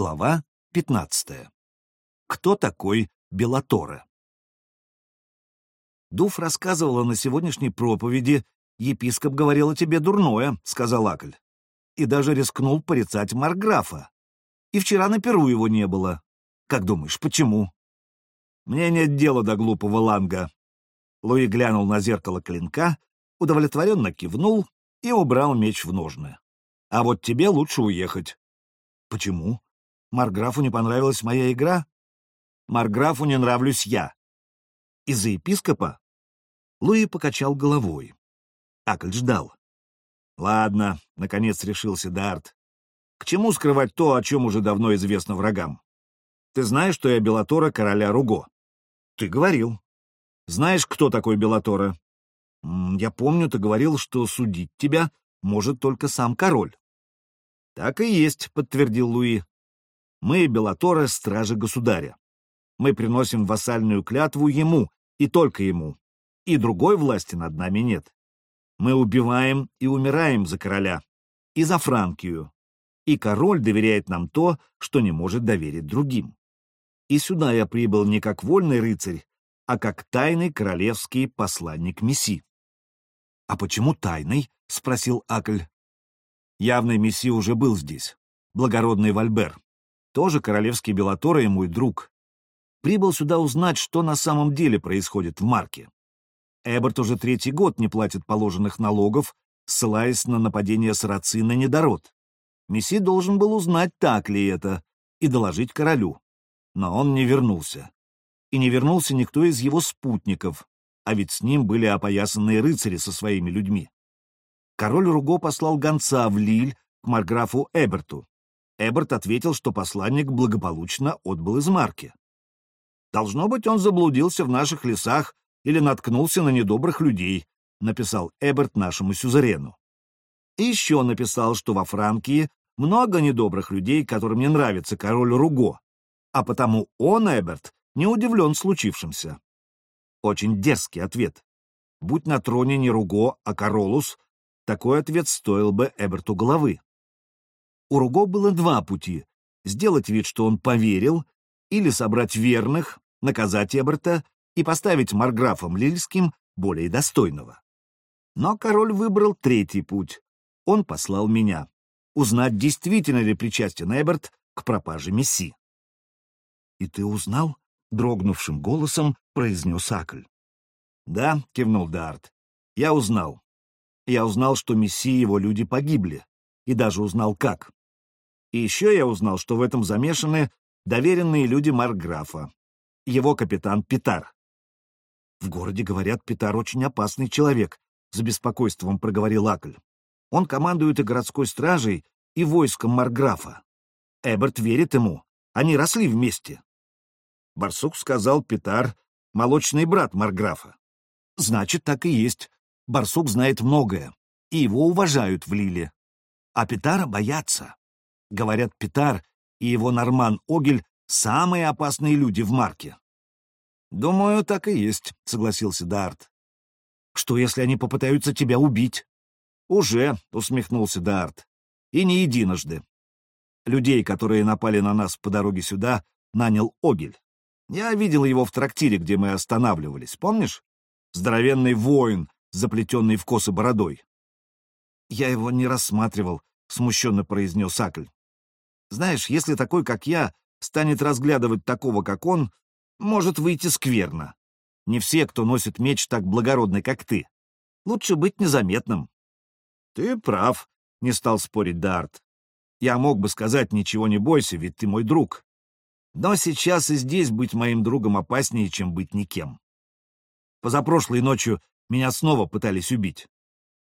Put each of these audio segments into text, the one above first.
Глава 15. Кто такой Белатора? Дуф рассказывала на сегодняшней проповеди, епископ говорил о тебе дурное, — сказал Акль, и даже рискнул порицать Марграфа. И вчера на Перу его не было. Как думаешь, почему? Мне нет дела до глупого ланга. Луи глянул на зеркало клинка, удовлетворенно кивнул и убрал меч в ножны. А вот тебе лучше уехать. Почему? Марграфу не понравилась моя игра? Марграфу не нравлюсь я. Из-за епископа? Луи покачал головой. Акль ждал. Ладно, наконец решился Дарт. К чему скрывать то, о чем уже давно известно врагам? Ты знаешь, что я Белатора короля Руго? Ты говорил. Знаешь, кто такой Белатора? Я помню, ты говорил, что судить тебя может только сам король. Так и есть, подтвердил Луи. Мы, Белатора, стражи государя. Мы приносим вассальную клятву ему, и только ему. И другой власти над нами нет. Мы убиваем и умираем за короля. И за Франкию. И король доверяет нам то, что не может доверить другим. И сюда я прибыл не как вольный рыцарь, а как тайный королевский посланник Месси. — А почему тайный? — спросил Акль. Явный Месси уже был здесь. Благородный Вальбер тоже королевский Белатора и мой друг. Прибыл сюда узнать, что на самом деле происходит в Марке. Эберт уже третий год не платит положенных налогов, ссылаясь на нападение сарацин на недород. Месси должен был узнать, так ли это, и доложить королю. Но он не вернулся. И не вернулся никто из его спутников, а ведь с ним были опоясанные рыцари со своими людьми. Король Руго послал гонца в Лиль к марграфу Эберту, Эберт ответил, что посланник благополучно отбыл из Марки. «Должно быть, он заблудился в наших лесах или наткнулся на недобрых людей», написал Эберт нашему сюзерену. И еще написал, что во Франкии много недобрых людей, которым не нравится король Руго, а потому он, Эберт, не удивлен случившимся. Очень дерзкий ответ. Будь на троне не Руго, а Королус, такой ответ стоил бы Эберту головы. У Руго было два пути — сделать вид, что он поверил, или собрать верных, наказать Эберта и поставить Марграфом Лильским более достойного. Но король выбрал третий путь. Он послал меня. Узнать, действительно ли причастен Эберт к пропаже Месси. — И ты узнал? — дрогнувшим голосом произнес Акль. — Да, — кивнул Дарт. — Я узнал. Я узнал, что Месси и его люди погибли, и даже узнал, как. И еще я узнал, что в этом замешаны доверенные люди Маркграфа, его капитан Питар. В городе, говорят, Питар очень опасный человек, — за беспокойством проговорил Акль. Он командует и городской стражей, и войском Марграфа. Эберт верит ему. Они росли вместе. Барсук сказал Питар, молочный брат Марграфа. Значит, так и есть. Барсук знает многое, и его уважают в Лиле. А Питара боятся. Говорят, Питар и его Норман Огель — самые опасные люди в Марке. «Думаю, так и есть», — согласился Дарт. «Что, если они попытаются тебя убить?» «Уже», — усмехнулся Дарт. «И не единожды. Людей, которые напали на нас по дороге сюда, нанял Огель. Я видел его в трактире, где мы останавливались, помнишь? Здоровенный воин, заплетенный в косы бородой. Я его не рассматривал, — смущенно произнес Акль. Знаешь, если такой, как я, станет разглядывать такого, как он, может выйти скверно. Не все, кто носит меч, так благородный, как ты. Лучше быть незаметным. Ты прав, — не стал спорить Дарт. Я мог бы сказать, ничего не бойся, ведь ты мой друг. Но сейчас и здесь быть моим другом опаснее, чем быть никем. Позапрошлой ночью меня снова пытались убить.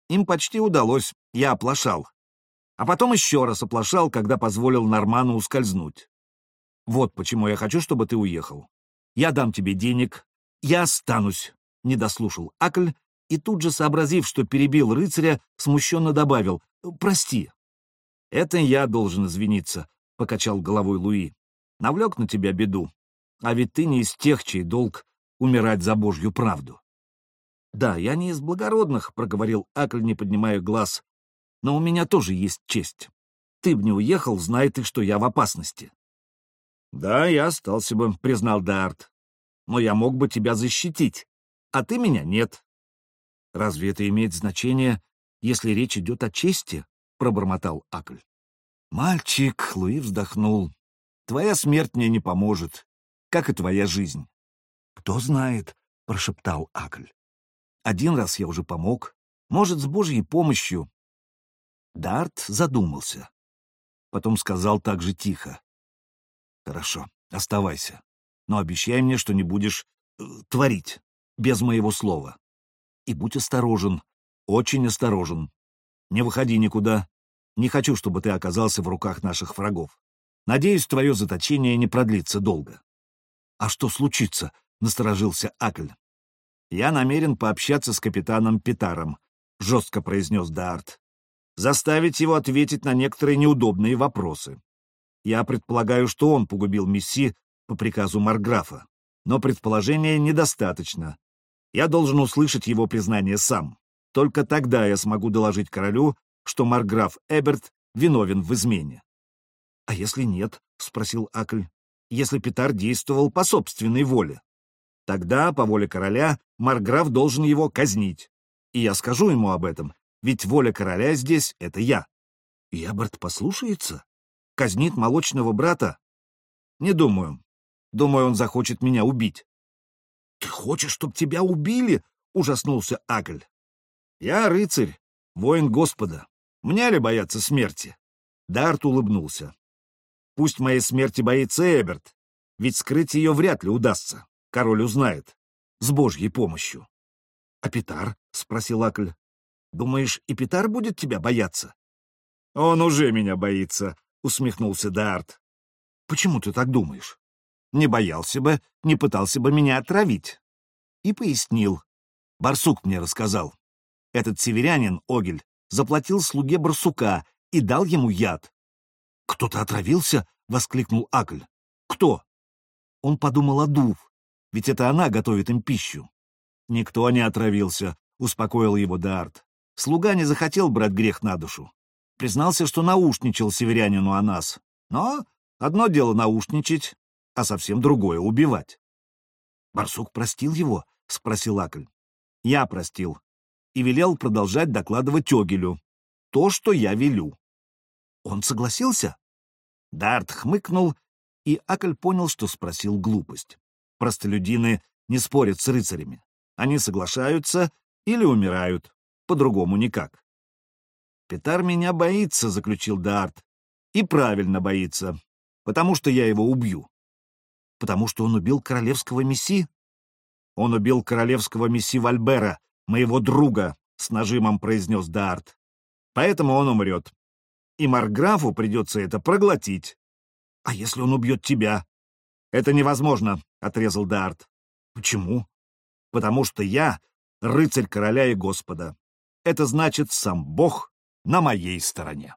Им почти удалось, я оплошал а потом еще раз оплошал, когда позволил Норману ускользнуть. Вот почему я хочу, чтобы ты уехал. Я дам тебе денег, я останусь, — не дослушал Акль, и тут же, сообразив, что перебил рыцаря, смущенно добавил «Прости». «Это я должен извиниться», — покачал головой Луи. «Навлек на тебя беду, а ведь ты не из тех, чей долг умирать за Божью правду». «Да, я не из благородных», — проговорил Акль, не поднимая глаз, но у меня тоже есть честь. Ты б не уехал, зная ты, что я в опасности. Да, я остался бы, признал Дарт. Но я мог бы тебя защитить, а ты меня нет. Разве это имеет значение, если речь идет о чести? пробормотал Акль. Мальчик, Луи вздохнул. Твоя смерть мне не поможет, как и твоя жизнь. Кто знает, прошептал Акль. Один раз я уже помог, может, с Божьей помощью. Дарт задумался. Потом сказал так же тихо. Хорошо, оставайся. Но обещай мне, что не будешь э, творить, без моего слова. И будь осторожен, очень осторожен. Не выходи никуда. Не хочу, чтобы ты оказался в руках наших врагов. Надеюсь, твое заточение не продлится долго. — А что случится? — насторожился Акль. — Я намерен пообщаться с капитаном Питаром, — жестко произнес Даарт. — Заставить его ответить на некоторые неудобные вопросы. Я предполагаю, что он погубил Месси по приказу Марграфа, но предположения недостаточно. Я должен услышать его признание сам. Только тогда я смогу доложить королю, что Марграф Эберт виновен в измене. — А если нет? — спросил Акль. — Если Петар действовал по собственной воле? Тогда, по воле короля, Марграф должен его казнить. И я скажу ему об этом, ведь воля короля здесь — это я. Эберт послушается? казнит молочного брата? Не думаю. Думаю, он захочет меня убить. — Ты хочешь, чтобы тебя убили? — ужаснулся Агль. — Я рыцарь, воин Господа. Мне ли бояться смерти? Дарт улыбнулся. — Пусть моей смерти боится Эберт, ведь скрыть ее вряд ли удастся. Король узнает. С Божьей помощью. — А Питар? — спросил Акль. — Думаешь, и Питар будет тебя бояться? — Он уже меня боится, усмехнулся Дарт. Почему ты так думаешь? Не боялся бы, не пытался бы меня отравить. И пояснил. Барсук мне рассказал. Этот северянин, Огель, заплатил слуге барсука и дал ему яд. «Кто-то отравился?» — воскликнул Акль. «Кто?» Он подумал о Дув, ведь это она готовит им пищу. «Никто не отравился», — успокоил его Дарт. «Слуга не захотел брать грех на душу. Признался, что наушничал северянину о нас. Но одно дело наушничать, а совсем другое — убивать. «Барсук простил его?» — спросил Акль. «Я простил. И велел продолжать докладывать Огелю. То, что я велю». «Он согласился?» Дарт хмыкнул, и Акль понял, что спросил глупость. Простолюдины не спорят с рыцарями. Они соглашаются или умирают. По-другому никак. «Петар меня боится», — заключил Дарт. «И правильно боится, потому что я его убью». «Потому что он убил королевского месси?» «Он убил королевского месси Вальбера, моего друга», — с нажимом произнес Дарт. «Поэтому он умрет. И Марграфу придется это проглотить. А если он убьет тебя?» «Это невозможно», — отрезал Дарт. «Почему?» «Потому что я — рыцарь короля и господа. Это значит, сам Бог на моей стороне.